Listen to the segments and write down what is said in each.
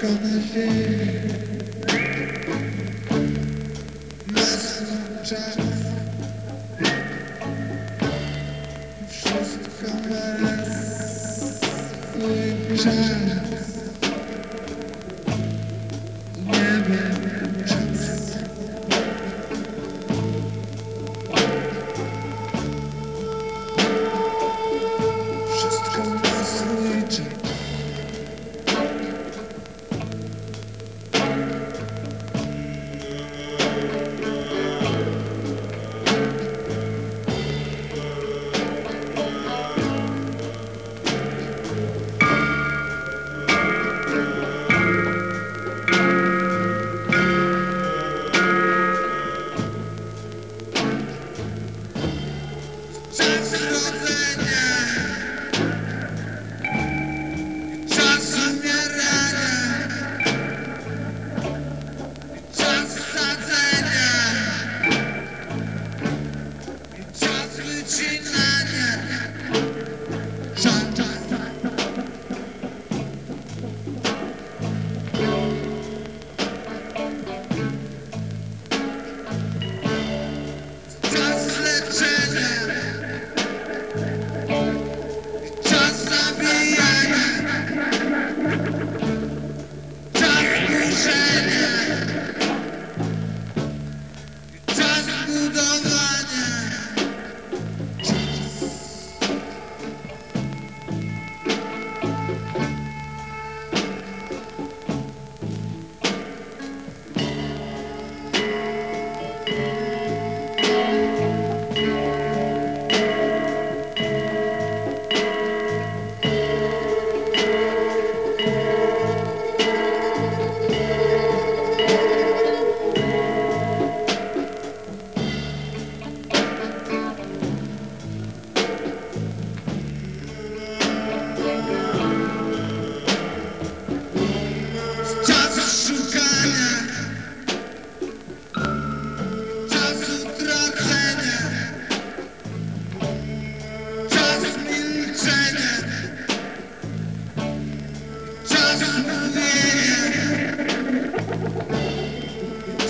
gonna be Messing on track Wszystko jest w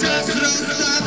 Chociaż raz